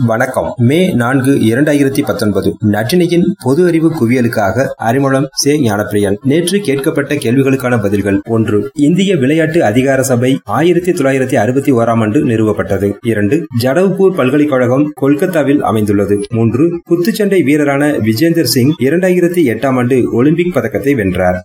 வணக்கம். மே நான்கு இரண்டாயிரத்தி பத்தொன்பது. நற்றினையின் பொது அறிவு குவியலுக்காக அறிமுகம் சே ஞானப்பிரியன். நேற்று கேட்கப்பட்ட கேள்விகளுக்கான பதில்கள் ஒன்று இந்திய விளையாட்டு அதிகார சபை ஆயிரத்தி தொள்ளாயிரத்தி அறுபத்தி ஓராம் ஆண்டு நிறுவப்பட்டது. இரண்டு ஜடவ்பூர் பல்கலைக்கழகம் கொல்கத்தாவில் அமைந்துள்ளது. மூன்று குத்துச்சண்டை வீரரான விஜேந்தர் சிங் இரண்டாயிரத்தி எட்டாம் ஆண்டு ஒலிம்பிக் பதக்கத்தை வென்றார்.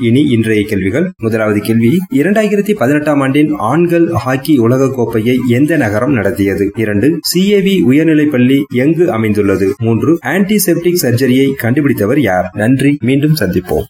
இனி இன்றைய கேள்விகள். முதலாவது கேள்வி இரண்டாயிரத்தி பதினெட்டாம் ஆண்டின் ஆண்கள் ஹாக்கி உலக கோப்பையை எந்த நகரம் நடத்தியது? இரண்டு சிஏவி உயர்நிலைப் பள்ளி எங்கு அமைந்துள்ளது? மூன்று ஆன்டிசெப்டிக் சர்ஜரியை கண்டுபிடித்தவர் யார்? நன்றி மீண்டும் சந்திப்போம்.